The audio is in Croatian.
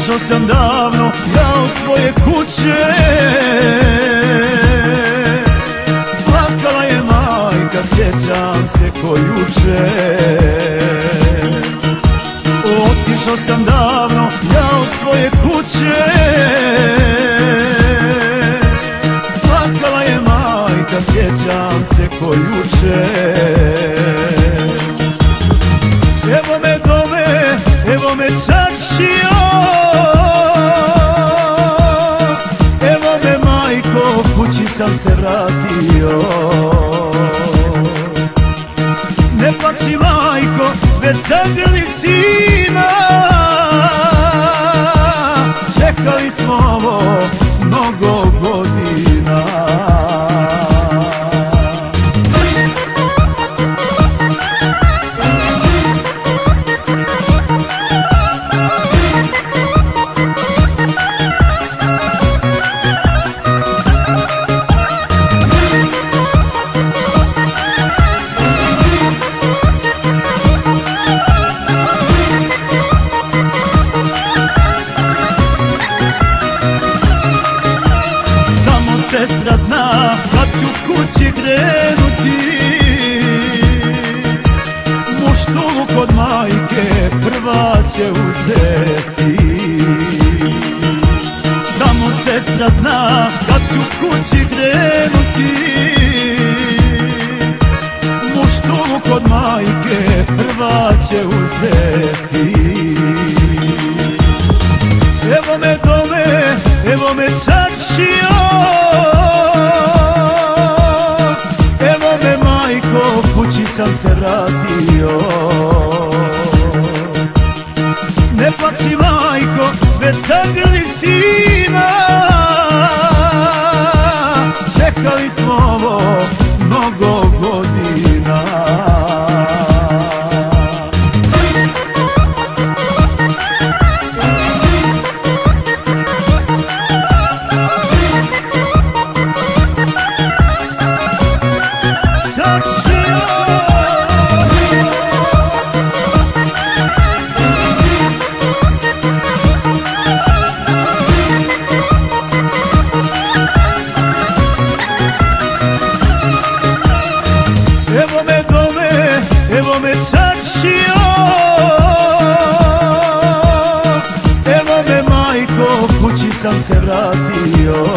Otišao sam davno ja od svoje kuće sam se vratio krenuti Muštulu kod majke prva će uzeti. Samo sestra zna kad ću kući krenuti. Muštulu kod majke prva će uzeti vratio. Ne plaći majko, već zagrli sina. Čekali smo ovo kući sam